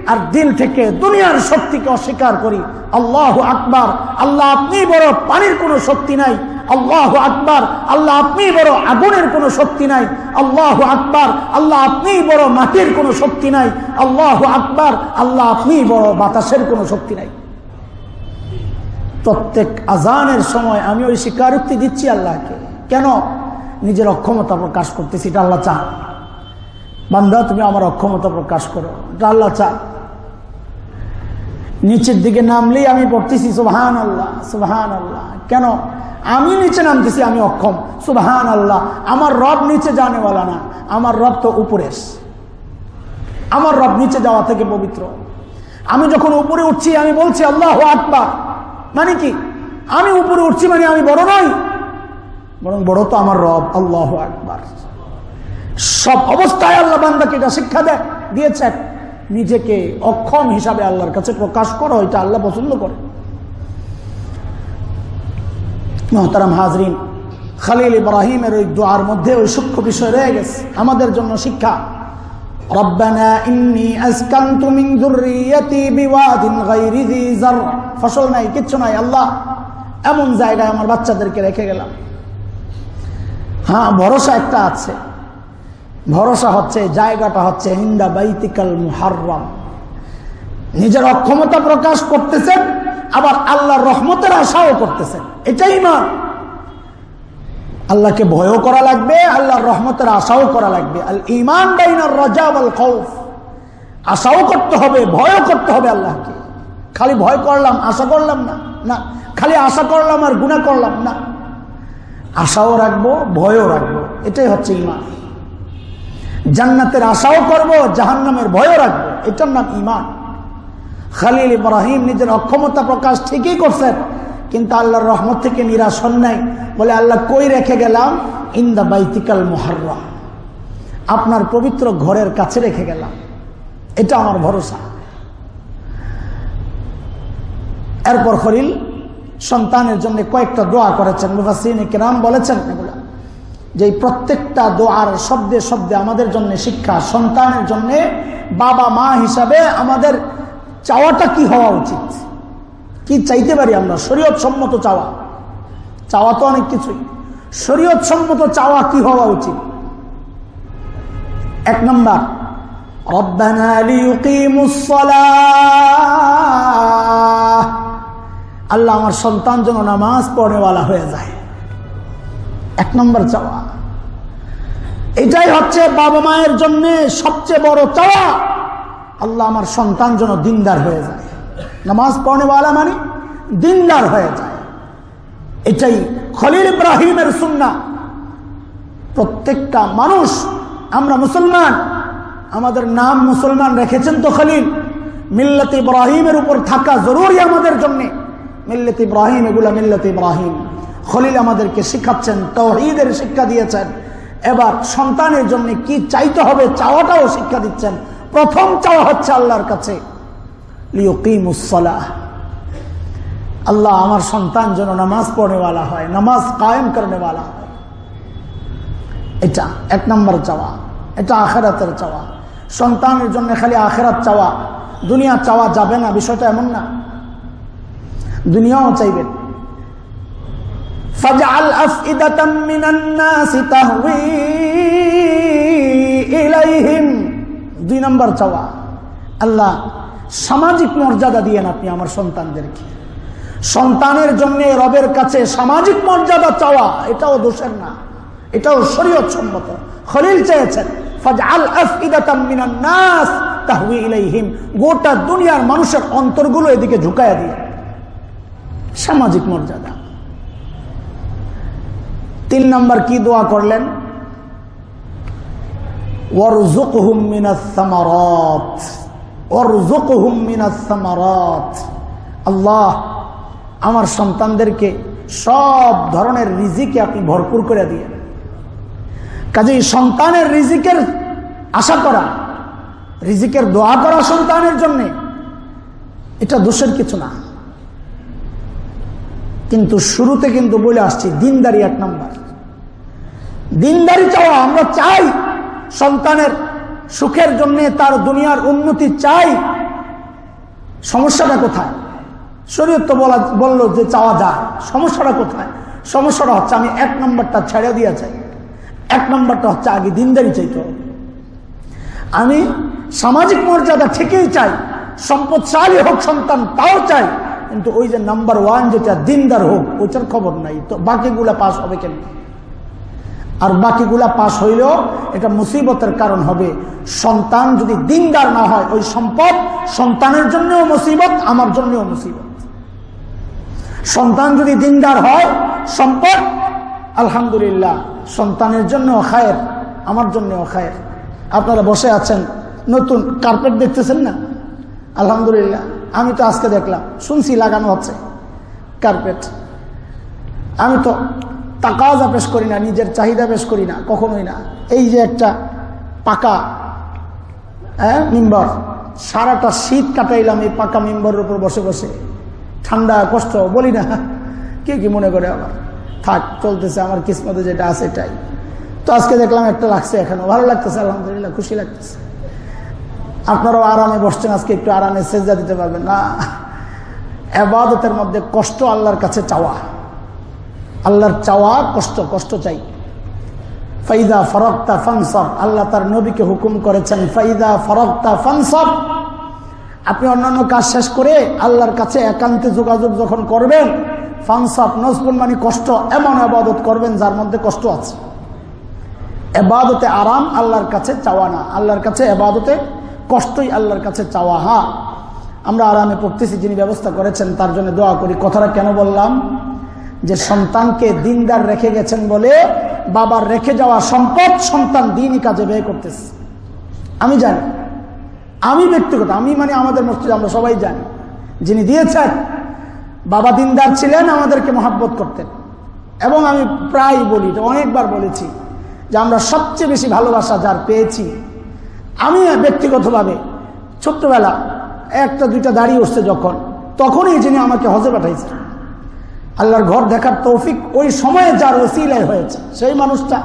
Speaker 1: আর দিল থেকে দুনিয়ার শক্তিকে অস্বীকার করি। আল্লাহ আকবার, আল্লাহ আপনি বড় পানির কোনো শক্তি নাই। আল্লাহ আকবার, আল্লাহ আপনি বড় আগুনের কোনো শক্তি নাই। আল্লাহ আকবার, আল্লাহ আপনি বড় মাটির কোনো শক্তি নাই। আল্লাহ আকবার, আল্লাহ আপনি বড় বাতাসের কোনো শক্তি নাই। প্রত্যেক আজানের সময় আমি ওই স্বীকারোক্তি দিচ্ছি আল্লাহকে। কেন? নিজের অক্ষমতা প্রকাশ করতেছি, এটা আল্লাহ চান। বান্ধা তুমি আমার অক্ষমতা প্রকাশ করো, এটা আল্লাহ চান। নিচের দিকে নামলেই আমি পড়তেছি সুবহান আল্লাহ সুবহান আল্লাহ কেন? আমি নিচে নামতেছি, আমি অক্ষম। সুবহান আল্লাহ আমার রব নিচে জানেওয়ালা না, আমার রব তো উপরে আমার রব নিচে যাওয়া থেকে পবিত্র। আমি যখন উপরে উঠছি, আমি বলছি, আল্লাহ আকবার। মানে কি? আমি উপরে উঠছি মানে আমি বড় নই। বরং বড় তো আমার রব, আল্লাহ আকবার। সব অবস্থায় আল্লাহ বান্দাকে এটা শিক্ষা দেয় দিয়েছেন নিজেকে অক্ষম হিসাবে আল্লাহর কাছে প্রকাশ করো, এটা আল্লাহ পছন্দ করে। মহতারাম হাজরিন, খালিল ইব্রাহিমের ওই দোয়ার মধ্যে ওই সূক্ষ্ম বিষয় রয়ে গেছে। আমাদের জন্য শিক্ষা বিওয়াদিন গায়রি যি যার। ফসল নাই, কিচ্ছু নাই, আল্লাহ এমন জায়গায় আমার বাচ্চাদেরকে রেখে গেলাম। হ্যাঁ ভরসা একটা আছে। ভরসা হচ্ছে, জায়গাটা হচ্ছে হিন্দা বাইতিকাল মুহাররম। নিজের অক্ষমতা প্রকাশ করতেছেন, আবার আল্লাহর রহমতের আশাও করতেছেন। এটাই মা। আল্লাহকে ভয়ও করা লাগবে, আল্লাহর রহমতের আশাও করা লাগবে। আল ইমান আশাও করতে হবে, ভয়ও করতে হবে আল্লাহকে। খালি ভয় করলাম, আশা করলাম না না। খালি আশা করলাম আর গুণা করলাম না। আশাও রাখব, ভয়ও রাখব। এটাই হচ্ছে ইমান জান্নাতের আশাও করব, জাহান্নামের ভয়ও রাখব। এটার নাম ইমান খালিল ইব্রাহিম নিজের অক্ষমতা প্রকাশ ঠিকই করছেন, কিন্তু আল্লাহর রহমত থেকে নিরাশ নাই। বলে, আল্লাহ, কই রেখে গেলাম? ইন্দা বাইতিকাল মোহার্রম আপনার পবিত্র ঘরের কাছে রেখে গেলাম। এটা আমার ভরসা। এরপর খলিল সন্তানের জন্য কয়েকটা দোয়া করেছেন। মুফাসিন কেরাম বলেছেন এগুলা। যে প্রত্যেকটা দোয়ার শব্দে শব্দে আমাদের জন্য শিক্ষা, সন্তানের জন্য বাবা, মা হিসাবে আমাদের চাওয়াটা কি হওয়া উচিত? কি চাইতে পারি আমরা? শরীয়ত সম্মত চাওয়া। চাওয়া তো অনেক কিছুই। শরীয়ত সম্মত চাওয়া কি হওয়া উচিত? এক নম্বর আল্লাহ আমার সন্তান যেন নামাজ পড়েওয়ালা হয়ে যায়। এক নম্বর চাওয়া। এটাই হচ্ছে বাবা মায়ের জন্য সবচেয়ে বড় চাওয়া। আল্লাহ আমার সন্তান যেন দিনদার হয়ে যায়। নামাজ পড়েওয়ালা মানে দিনদার হয়ে যায়। এটাই খলিল ইব্রাহিমের সুন্না প্রত্যেকটা মানুষ, আমরা মুসলমান, আমাদের নাম মুসলমান রেখেছেন তো খলিল। মিল্লত ইব্রাহিমের উপর থাকা জরুরি আমাদের জন্য। মিল্লত ইব্রাহিম, এগুলা মিল্লত ইব্রাহিম। খলিল আমাদেরকে শিখাচ্ছেন তৌহিদের শিক্ষা দিয়েছেন। এবার সন্তানের জন্য কি চাইতে হবে, চাওয়াটাও শিক্ষা দিচ্ছেন। প্রথম চাওয়া হচ্ছে আল্লাহর কাছে আল্লাহ আমার সন্তান যেন নামাজ পড়নেওয়ালা হয়, নামাজ কায়েম করনেওয়ালা হয়। এটা এক নম্বর চাওয়া, এটা আখেরাতের চাওয়া। সন্তানের জন্য খালি আখেরাত চাওয়া, দুনিয়া চাওয়া যাবে না, বিষয়টা এমন না। দুনিয়াও চাইবেন। فاجعل أفئدة من الناس تهوي إليهم দুই নম্বর চাওয়া আল্লাহ সামাজিক মর্যাদা দিয়েন আপনি আমার সন্তানদেরকে সন্তানের জন্য রবের কাছে সামাজিক মর্যাদা চাওয়া এটাও দোষের না এটাও শরীয়ত সম্মত খলিল চেয়েছেন গোটা দুনিয়ার মানুষের অন্তরগুলো এদিকে ঝুঁকাইয়া দিয়ে সামাজিক মর্যাদা তিন নম্বর কি দোয়া করলেন? আল্লাহ, আমার সন্তানদেরকে সব ধরনের রিজিকে আপনি ভরপুর করে দিয়ে কাজে সন্তানের রিজিকের আশা করা, রিজিকের দোয়া করা সন্তানের জন্য, এটা দোষের কিছু না। কিন্তু শুরুতে কিন্তু বলে আসছি, দিনদারি এক নম্বর। দিনদারি চাওয়া আমরা চাই, সন্তানের সুখের জন্য তার দুনিয়ার উন্নতি চাই। সমস্যাটা কোথায়? শরীর তো বলা বলল যে চাওয়া যায়। সমস্যাটা কোথায়? সমস্যাটা হচ্ছে, আমি এক নম্বরটা ছেড়ে দিয়ে চাই এক নম্বরটা হচ্ছে, আগে দিনদারি চাইতে হবে। আমি সামাজিক মর্যাদা ঠিকই চাই, সম্পদশালী হোক, সন্তান তাও চাই, কিন্তু ওই যে নাম্বার ওয়ান যেটা, দিনদার হোক, ওইটার খবর নাই। তো বাকিগুলা পাস হবে কেন আর বাকিগুলা পাশ হইলেও এটা মুসিবতের কারণ হবে। সন্তান যদি দিনদার না হয়, ওই সম্পদ সন্তানের জন্যও মুসিবত, আমার জন্যও মুসিবত। সন্তান যদি দিনদার হয়, সম্পদ, আলহামদুলিল্লাহ, সন্তানের জন্য খায়ের, আমার জন্য খায়ের। আপনারা বসে আছেন, নতুন কার্পেট দেখতেছেন না? আলহামদুলিল্লাহ, আমি তো আজকে দেখলাম, শুনছি লাগানো হচ্ছে কার্পেট আমি তো তাকাজা পেশ করি না, নিজের চাহিদা পেশ করি না, কখনোই না। এই যে একটা পাকা হ্যাঁ মিম্বর, সারাটা শীত কাটাইলাম এই পাকা মিম্বরের উপর বসে বসে। ঠান্ডা, কষ্ট, বলি না, কে কি মনে করে আবার? থাক, চলতেছে, আমার কিসমতে যেটা আছে এটাই। তো আজকে দেখলাম একটা লাগছে এখনও। ভালো লাগতেছে, আলহামদুলিল্লাহ, খুশি লাগতেছে। আপনারাও আরামে বসছেন, আজকে একটু আরামে সেজা দিতে পারবেন। না আবাদতের মধ্যে কষ্ট আল্লাহর কাছে চাওয়া। আল্লাহর চাওয়া কষ্ট কষ্ট চাই। ফাইদা ফরকতা ফানসব আল্লাহ তার নবীকে হুকুম করেছেন, ফাইদা ফরকতা ফানসব আপনি অন্যান্য কাজ শেষ করে আল্লাহর কাছে একান্তে যোগাযোগ যখন করবেন ফানসব নজবুল মানে কষ্ট, এমন আবাদত করবেন যার মধ্যে কষ্ট আছে। এবাদতে আরাম আল্লাহর কাছে চাওয়া না, আল্লাহর কাছে এবাদতে কষ্টই আল্লাহর কাছে চাওয়া হা আমরা আরামে পড়তেছি, যিনি ব্যবস্থা করেছেন, তার জন্য দোয়া করি। কথাটা কেন বললাম? যে সন্তানকে দিনদার রেখে গেছেন বলে বাবার রেখে যাওয়া সম্পদ সন্তান দিনই কাজে ব্যয় করতেছে। আমি জানি। আমি ব্যক্তিগত, আমি মানে আমাদের মসজিদ, আমরা সবাই জানি। যিনি দিয়েছেন, বাবা দিনদার ছিলেন, আমাদেরকে মহাব্বত করতেন। এবং আমি প্রায় বলি অনেকবার বলেছি, যে আমরা সবচেয়ে বেশি ভালোবাসা যার পেয়েছি, আমি ব্যক্তিগতভাবে ছোট্টবেলা একটা দুইটা দাঁড়িয়ে উঠছে যখন, তখনই যিনি আমাকে হজে পাঠাইছেন। আল্লাহর ঘর দেখার তৌফিক ওই সময়ে যার ওসিলায় হয়েছে। সেই মানুষটা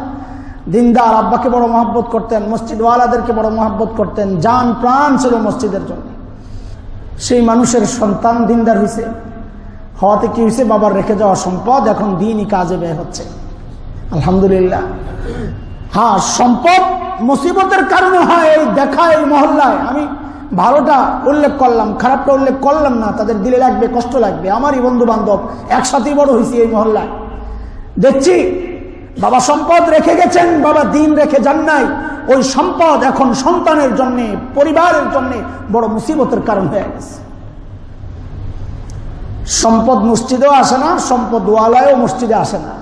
Speaker 1: দিনদার, আব্বাকে বড় মহাব্বত করতেন, মসজিদওয়ালাদেরকে বড় মহাব্বত করতেন যান প্রাণ ছিল মসজিদের জন্য। সেই মানুষের সন্তান দিনদার হয়েছে হওয়াতে কি হয়েছে বাবার রেখে যাওয়া সম্পদ এখন দিনই কাজে ব্যয় হচ্ছে। আলহামদুলিল্লাহ। হ্যাঁ সম্পদ মুসিবতের কারণে হয় এই দেখা, এই মহল্লায়। আমি ভালোটা উল্লেখ করলাম, খারাপটা উল্লেখ করলাম না, তাদের দিলে লাগবে, কষ্ট লাগবে। আমারই বন্ধু বান্ধব একসাথেই বড় হয়েছি এই মহল্লায়। দেখছি, বাবা সম্পদ রেখে গেছেন, বাবা দিন রেখে যান নাই। ওই সম্পদ এখন সন্তানের জন্য, পরিবারের জন্য বড় মুসিবতের কারণ হয়ে গেছে। সম্পদ মসজিদেও আসে না, সম্পদ ওয়ালায়ও মসজিদে আসে না।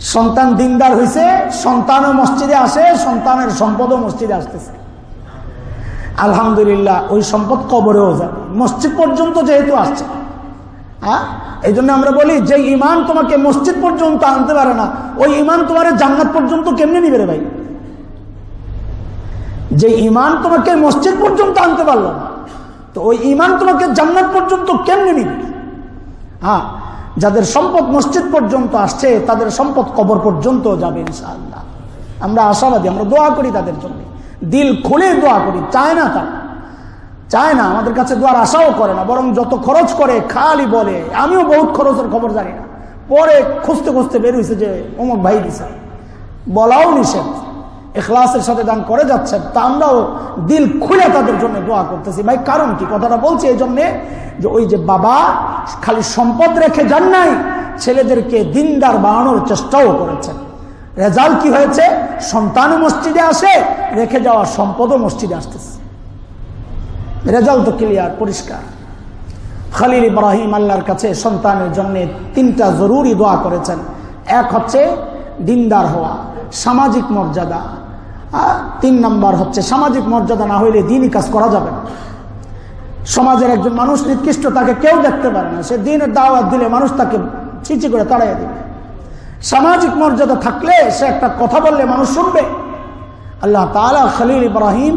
Speaker 1: সন্তান দিনদার হয়েছে সন্তানও মসজিদে আসে, সন্তানের সম্পদও মসজিদে আসতেছে। আলহামদুলিল্লাহ, ওই সম্পদ কবরেও যাবে মসজিদ পর্যন্ত যেহেতু আসছে। হ্যাঁ? এই জন্য আমরা বলি, যে ইমান তোমাকে মসজিদ পর্যন্ত আনতে পারে না, ওই ইমান তোমার জান্নাত পর্যন্ত কেমনে নিবে রে ভাই? যে ইমান তোমাকে মসজিদ পর্যন্ত আনতে পারল না, তো ওই ইমান তোমাকে জান্নাত পর্যন্ত কেমনে নিবে? হ্যাঁ? যাদের সম্পদ মসজিদ পর্যন্ত আসছে, তাদের সম্পদ কবর পর্যন্ত যাবে ইনশাআল্লাহ। আমরা আশাবাদী, আমরা দোয়া করি তাদের জন্য। দিল খুলে দোয়া করি, চায় না তারা। চায় না, আমাদের কাছে দোয়ার আশাও করে না, বরং যত খরচ করে খালি বলে, আমিও বহুত খরচের খবর জানি না। পরে খুঁজতে খুঁজতে বের হয়েছে যে, অমুক ভাই দিছে। বলাও নিষেধ। এখলাসের সাথে দান করে যাচ্ছেন, তা আমরাও দিল খুলে তাদের জন্য দোয়া করতেছি। ভাই, কারণ কি? কথাটা বলছি এই জন্যে যে ওই যে বাবা খালি সম্পদ রেখে যান নাই, ছেলেদেরকে দিনদার বানানোর চেষ্টাও করেছেন। রেজাল্ট কি হয়েছে? সন্তানও মসজিদে আসে, রেখে যাওয়া সম্পদও মসজিদে আসতেছে। রেজাল্ট তো ক্লিয়ার পরিষ্কার। খালিল ইব্রাহিম আল্লাহর কাছে সন্তানের জন্য তিনটা জরুরি দোয়া করেছেন। এক হচ্ছে দিনদার হওয়া, সামাজিক মর্যাদা। তিন নাম্বার হচ্ছে সামাজিক মর্যাদা না হইলে দিনই কাজ করা যাবে না। সমাজের একজন মানুষ নিকৃষ্ট তাকে কেউ দেখতে পারে না। সে দিনের দাওয়াত দিলে মানুষ তাকে চিচি করে তাড়াইয়া দিবে। সামাজিক মর্যাদা থাকলে সে একটা কথা বললে মানুষ শুনবে। আল্লাহ তালা খালিল ইব্রাহিম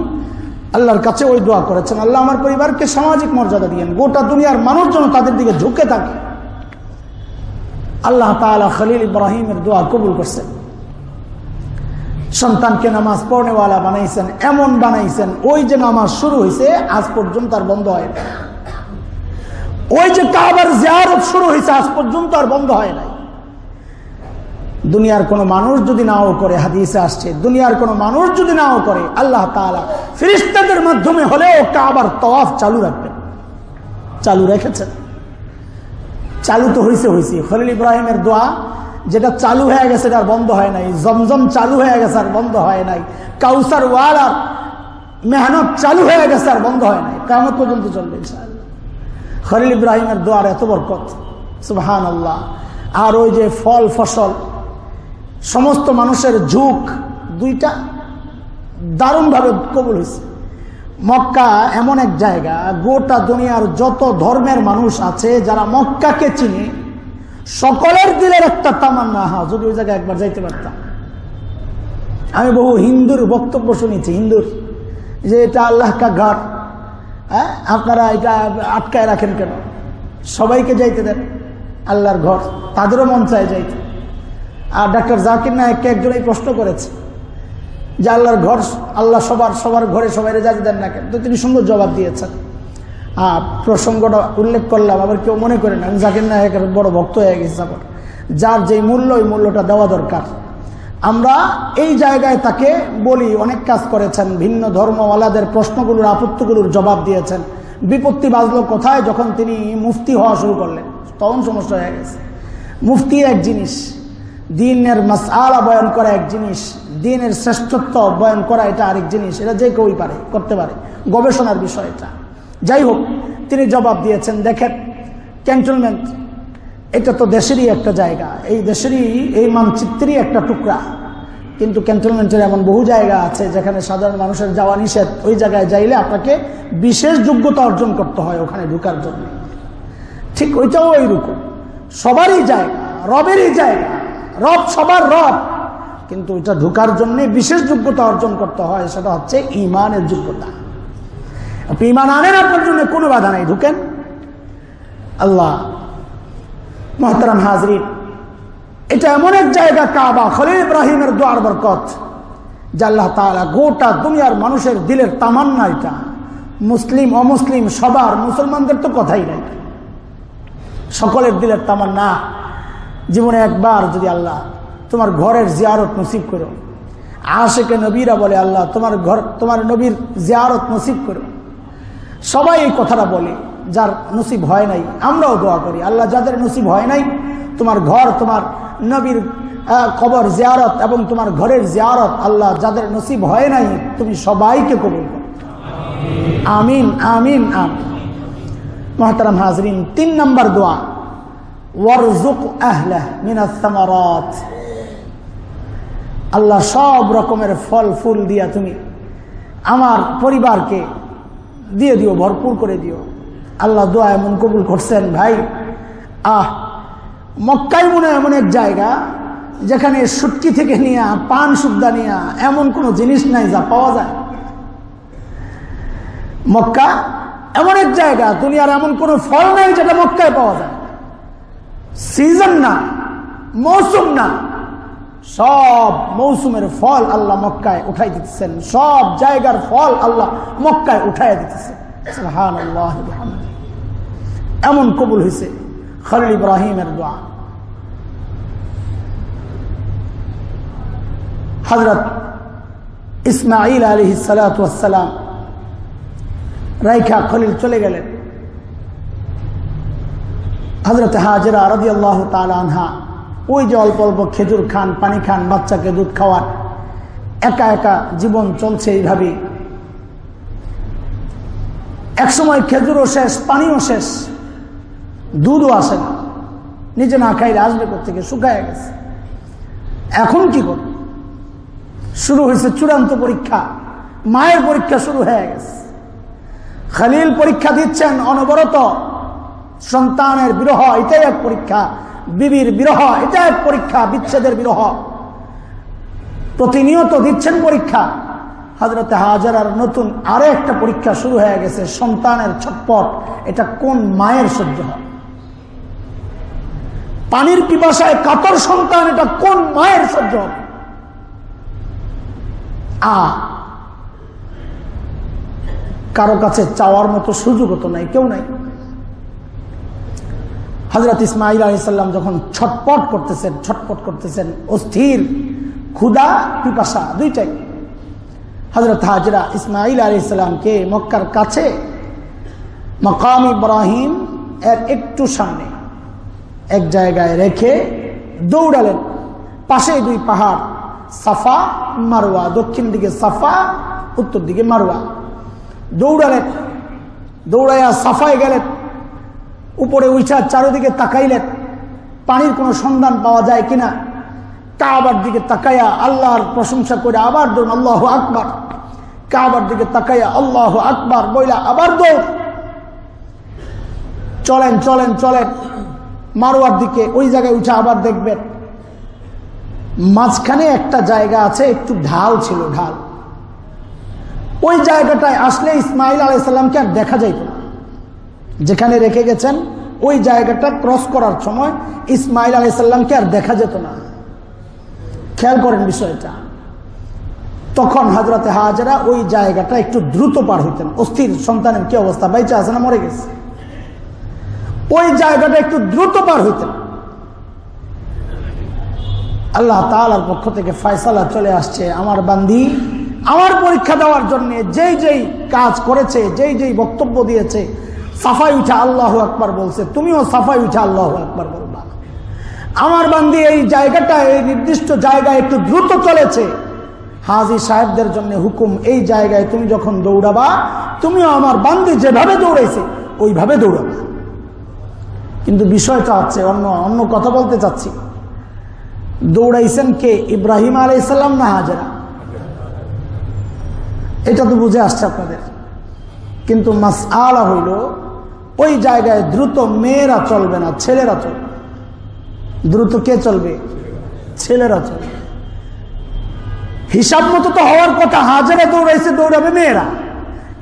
Speaker 1: আল্লাহর কাছে ওই দোয়া করেছেন, আল্লাহ আমার পরিবারকে সামাজিক মর্যাদা দিয়েন। গোটা দুনিয়ার মানুষ যেন তাদের দিকে ঝুঁকে থাকে। আল্লাহ তালা খালিল ইব্রাহিমের দোয়া কবুল করছেন সন্তানকে নামাজ পড়নেওয়ালা বানাইছেন, এমন বানাইছেন, ওই যে নামাজ শুরু হয়েছে আজ পর্যন্ত আর বন্ধ হয় না ওই যে কাবার জিয়ারত শুরু হয়েছে আজ পর্যন্ত আর বন্ধ হয় নাই। দুনিয়ার কোনো মানুষ যদি নাও করে, হাদিসে আসছে, দুনিয়ার কোনো মানুষ যদি নাও করে, আল্লাহ তালা ফিরিস্তাদের মাধ্যমে হলেও কাবার তওয়াফ চালু রাখবেন। চালু রেখেছেন। চালু তো হয়েছে হয়েছে খলিল ইব্রাহিমের দোয়া, যেটা চালু হয়ে গেছে আর বন্ধ হয় নাই। জমজম চালু হয়ে গেছে, আর বন্ধ হয় নাই। কাউসার ওয়াল আর মেহনত চালু হয়ে গেছে, আর বন্ধ হয় নাই। কেমন পর্যন্ত চলবে খলিল ইব্রাহিমের দোয়ার এত বরকত সুবহান আল্লাহ আর ওই যে ফল, ফসল সমস্ত মানুষের ঝুঁক দুইটা দারুণভাবে কবুল হয়েছে। মক্কা এমন এক জায়গা, গোটা দুনিয়ার যত ধর্মের মানুষ আছে যারা মক্কাকে চিনে, সকলের দিলের একটা তামান্না। হা যদি ওই জায়গায় একবার যাইতে পারতাম। আমি বহু হিন্দুর বক্তব্য শুনেছি, হিন্দুর, যে এটা আল্লাহ কা ঘাট। হ্যাঁ? আপনারা এটা আটকায় রাখেন কেন? সবাইকে যাইতে দেন, আল্লাহর ঘর। তাদেরও মন চায় যাইতে। আর ডাক্তার জাকির নায়ককে একজন এই প্রশ্ন করেছে যে আল্লাহর ঘর, আল্লাহ সবার সবার ঘরে সবাই রেজাজ দেন না কেন? তো তিনি সুন্দর জবাব দিয়েছেন। আর প্রসঙ্গটা উল্লেখ করলাম, আবার কেউ মনে করেন আমি জাকির নায়কের বড় ভক্ত হয়ে গেছি আবার যার যেই মূল্য, ওই মূল্যটা দেওয়া দরকার। আমরা এই জায়গায় তাকে বলি, অনেক কাজ করেছেন, ভিন্ন ধর্মওয়ালাদের প্রশ্নগুলোর, আপত্তিগুলোর জবাব দিয়েছেন। বিপত্তি বাজলো কোথায়? যখন তিনি মুফতি হওয়া শুরু করলেন। তখন সমস্যা হয়ে গেছে। মুফতি এক জিনিস দিনের মাসালা বয়ন করা এক জিনিস, দিনের শ্রেষ্ঠত্ব বয়ন করা এটা আরেক জিনিস, এটা যে কেউই পারে, করতে পারে। গবেষণার বিষয় এটা। যাই হোক, তিনি জবাব দিয়েছেন, দেখেন, ক্যান্টনমেন্ট, এটা তো দেশেরই একটা জায়গা, এই দেশেরই, এই মানচিত্রেরই একটা টুকরা। কিন্তু ক্যান্টনমেন্টের এমন বহু জায়গা আছে যেখানে সাধারণ মানুষের যাওয়া নিষেধ, ওই জায়গায় যাইলে আপনাকে বিশেষ যোগ্যতা অর্জন করতে হয় ওখানে ঢুকার জন্য। ঠিক ওইটাও ওইরকম সবারই জায়গা, রবেরই জায়গা। রব সবার রব। কিন্তু এটা ঢুকার জন্য বিশেষ যোগ্যতা অর্জন করতে হয়, সেটা হচ্ছে ইমানের যোগ্যতা। ইমান আনেন আপনার জন্য, কোনো বাধা নাই, ঢুকেন। আল্লাহ, মহতারাম হাজরিন, এটা এমন এক জায়গা কাবা, খলিল ইব্রাহিমের দোয়ার বরকত, যে আল্লাহ তালা গোটা দুনিয়ার মানুষের দিলের তামান্না এটা। মুসলিম, অমুসলিম, সবার, মুসলমানদের তো কথাই নাই। সকলের দিলের তামান্না। জীবনে একবার যদি আল্লাহ তোমার ঘরের জিয়ারত নসিব করো। আশেকে নবীরা বলে, আল্লাহ, তোমার ঘর, তোমার নবীর জিয়ারত নসিব করো। সবাই এই কথাটা বলে, যার নসিব হয় নাই, আমরাও দোয়া করি। আল্লাহ যাদের নসিব হয় নাই, তোমার ঘর, তোমার নবীর কবর, জিয়ারত এবং তোমার ঘরের জিয়ারত আল্লাহ যাদের নসিব হয় নাই, তুমি সবাইকে কবুল করো। আমিন আমিন আমিন। মহতারাম হাজরিন, তিন নম্বর দোয়া। আল্লাহ সব রকমের ফল, ফুল দিয়া তুমি আমার পরিবারকে দিয়ে দিও, ভরপুর করে দিও। আল্লাহ দোয়া এমন কবুল করছেন, ভাই, আহ মক্কাই মনে এমন এক জায়গা যেখানে সুটকি থেকে নিয়ে, পান সুদ্দা নিয়ে এমন কোনো জিনিস নাই যা পাওয়া যায়। মক্কা এমন এক জায়গা, দুনিয়ার এমন কোনো ফল নাই যেটা মক্কায় পাওয়া যায়। সিজন না, মৌসুম না, সব মৌসুমের ফল আল্লাহ মক্কায় উঠাই দিতেছেন। সব জায়গার ফল আল্লাহ মক্কায় উঠাই দিতেছেন। এমন কবুল হয়েছে খলিল ইব্রাহিমের দোয়া। হজরত ইসমাইল আলী সালাম রাইখা খলিল চলে গেলেন। হজরত হাজরা রাজি আল্লাহ আনহা, ওই যে অল্প অল্প খেজুর খান, পানি খান, বাচ্চাকে দুধ খাওয়ার একা একা জীবন চলছে এইভাবেই। একসময় খেজুরও শেষ, পানিও শেষ, দুধও আসে না। নিজে না খাইলে আসবে থেকে শুকায় গেছে। এখন কি কর শুরু হয়েছে চূড়ান্ত পরীক্ষা, মায়ের পরীক্ষা শুরু হয়ে গেছে। খালিল পরীক্ষা দিচ্ছেন অনবরত। সন্তানের বিরহ, এটাই এক পরীক্ষা। বিবির বিরহ, এটা এক পরীক্ষা, বিচ্ছেদের বিরহ। প্রতিনিয়ত দিচ্ছেন পরীক্ষা। হজরত হাজারার নতুন আরও একটা পরীক্ষা শুরু হয়ে গেছে, সন্তানের ছটপট, এটা কোন মায়ের সহ্য হয়? পানির পিপাসায় কাতর সন্তান, এটা কোন মায়ের সহ্য হবে আ, কারও কাছে চাওয়ার মতো সুযোগ তো নাই, কেউ নাই। হজরত ইসমাইল আলাইসাল্লাম যখন ছটপট করতেছেন ছটপট করতেছেন, অস্থির ক্ষুদা পিপাসা দুইটাই। হজরত হাজরা ইসমাইল আলাইসাল্লামকে মক্কার কাছে, মকাম ইব্রাহিম এর একটু সামনে এক জায়গায় রেখে দৌড়ালেন। পাশে দুই পাহাড়, সাফা মারোয়া দক্ষিণ দিকে সাফা, উত্তর দিকে মারোয়া দৌড়ালেন। দৌড়াইয়া সাফায় গেলেন। উপরে উঠা চারোদিকে তাকাইলেন পানির কোনো সন্ধান পাওয়া যায় কিনা? কাবার দিকে তাকাইয়া আল্লাহর প্রশংসা করে আবার দৌড়, আল্লাহ আকবার। কাবার দিকে তাকাইয়া আল্লাহ আকবার বইলা, আবার দৌড়। চলেন চলেন চলেন। মারোয়ার দিকে, ওই জায়গায় উঠে আবার দেখবেন। মাঝখানে একটা জায়গা আছে, একটু ঢাল ছিল, ঢাল। ওই জায়গাটায় আসলে ইসমাইল আলাইসাল্লামকে আর দেখা যাইত না। যেখানে রেখে গেছেন, ওই জায়গাটা ক্রস করার সময় ইসমাইল আলাইসাল্লামকে আর দেখা যেত না। খেয়াল করেন বিষয়টা। তখন হাজরাতে হাজারা ওই জায়গাটা একটু দ্রুত পার হইতেন। অস্থির সন্তানের কি অবস্থা? বাইচে আছে না মরে গেছে? ওই জায়গাটা একটু দ্রুত পার হইতেন। আল্লাহ তালার পক্ষ থেকে ফয়সালা চলে আসছে। আমার বান্দি, আমার পরীক্ষা দেওয়ার জন্য যেই যেই কাজ করেছে, যেই যেই বক্তব্য দিয়েছে সাফাই উঠা আল্লাহ আকবার বলছে, তুমিও সাফাই উঠা আল্লাহ আকবার বলবা। আমার বান্দি, এই জায়গাটা, এই নির্দিষ্ট জায়গায় একটু দ্রুত চলেছে। হাজি সাহেবদের জন্য হুকুম, এই জায়গায় তুমি যখন দৌড়াবা, তুমিও আমার বান্দি যেভাবে দৌড়াইছে, ওইভাবে দৌড়াবা। কিন্তু বিষয়টা হচ্ছে অন্য অন্য কথা বলতে চাচ্ছি। দৌড়াইছেন কে? ইব্রাহিম আলাইসাল্লাম না হাজারা? এটা তো বুঝে আসছে আপনাদের। কিন্তু মাস আলা হইল ওই জায়গায় দ্রুত মেয়েরা চলবে না, ছেলেরা চলবে। দ্রুত কে চলবে? ছেলেরা চলবে। হিসাব মতো তো হওয়ার কথা, হাজারে দৌড়াইছে, দৌড়াবে মেয়েরা।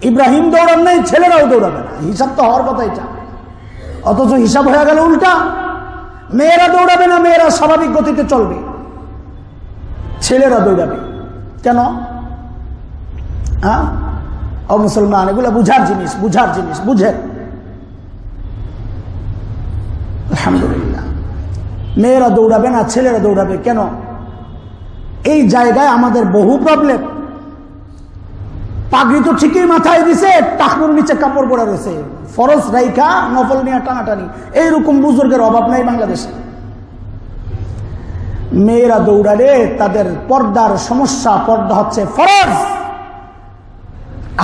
Speaker 1: ইব্রাহিম দৌড়ান নাই, ছেলেরাও দৌড়াবে না। হিসাব তো হওয়ার কথা এটা অথচ হিসাব হয়ে গেল উল্টা। মেয়েরা দৌড়াবে না, মেয়েরা স্বাভাবিক গতিতে চলবে। ছেলেরা দৌড়াবে। কেন? হ্যাঁ? ও মুসলমান, এগুলো বুঝার জিনিস বুঝার জিনিস, বুঝেন আলহামদুলিল্লাহ মেয়েরা দৌড়াবে না, ছেলেরা দৌড়াবে কেন? এই জায়গায় আমাদের বহু প্রবলেম পাগড়ি তো ঠিকই মাথায় দিছে টাকুর নিচে কাপড় পরে রয়েছে। ফরজ রাইখা, নফল নিয়ে টানাটানি। এইরকম বুজুর্গের অভাব নাই বাংলাদেশে। মেয়েরা দৌড়ালে তাদের পর্দার সমস্যা, পর্দা হচ্ছে ফরজ।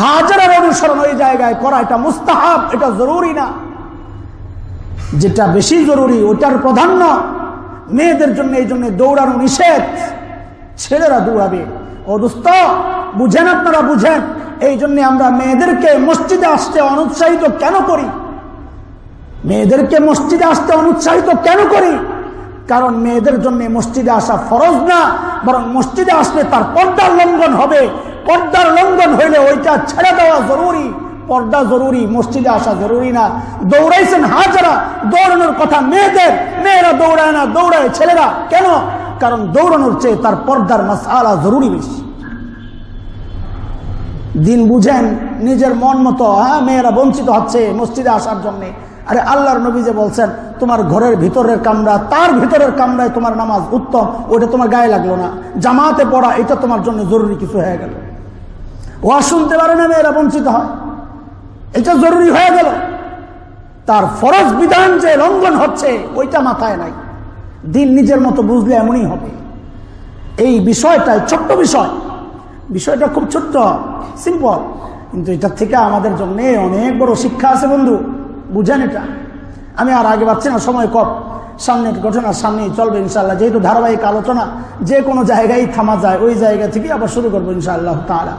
Speaker 1: হাজারের অনুসরণ ওই জায়গায় করা, এটা মুস্তাহাব, এটা জরুরি না। যেটা বেশি জরুরি, ওটার প্রাধান্য মেয়েদের জন্য এই জন্য দৌড়ানো নিষেধ। ছেলেরা দৌড়াবে। ও দোস্ত, বুঝেন আপনারা, বুঝেন। এই জন্য আমরা মেয়েদেরকে মসজিদে আসতে অনুৎসাহিত কেন করি? মেয়েদেরকে মসজিদে আসতে অনুৎসাহিত কেন করি? কারণ মেয়েদের জন্য মসজিদে আসা ফরজ না, বরং মসজিদে আসলে তার পর্দার লঙ্ঘন হবে। পর্দার লঙ্ঘন হইলে ওইটা ছেড়ে দেওয়া জরুরি। পর্দা জরুরি, মসজিদে আসা জরুরি না। দৌড়াইছেন হাজারা, দৌড়ানোর কথা মেয়েদের। মেয়েরা দৌড়ায় না, দৌড়ায় ছেলেরা। কেন? কারণ দৌড়ানোর চেয়ে তার পর্দার মাস আলা জরুরি বেশি। দিন বুঝেন, নিজের মন মতো হ্যাঁ মেয়েরা বঞ্চিত হচ্ছে মসজিদে আসার জন্য। আরে আল্লাহর নবী যে বলছেন, তোমার ঘরের ভিতরের কামরা, তার ভিতরের কামরায় তোমার নামাজ উত্তম ওটা তোমার গায়ে লাগল না। জামাতে পড়া, এটা তোমার জন্য জরুরি কিছু হয়ে গেল। ওয়া শুনতে পারে না মেয়েরা বঞ্চিত হয়। এটা জরুরি হয়ে গেল। তার ফরজ বিধান যে লঙ্ঘন হচ্ছে, ওইটা মাথায় নাই। দিন নিজের মতো বুঝলে এমনই হবে। এই বিষয়টাই ছোট্ট বিষয়। বিষয়টা খুব ছোট্ট সিম্পল কিন্তু এটার থেকে আমাদের জন্য অনেক বড় শিক্ষা আছে বন্ধু। বুঝেন এটা। আমি আর আগে পাচ্ছি না, সময় কম। সামনের ঘটনা সামনেই চলবে ইনশাল্লাহ যেহেতু ধারাবাহিক আলোচনা, যে কোনো জায়গায় থামা যায়, ওই জায়গা থেকে আবার শুরু করব ইনশাআল্লাহ তালা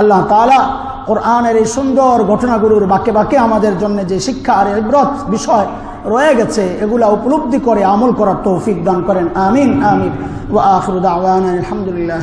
Speaker 1: আল্লাহ তালা কোরআনের এই সুন্দর ঘটনাগুলোর বাকে বাকে আমাদের জন্য যে শিক্ষা আর ইব্রত বিষয় রয়ে গেছে, এগুলা উপলব্ধি করে আমল করার তৌফিক দান করেন। আমিন আমিন। ও আখরুদ আলহামদুলিল্লাহ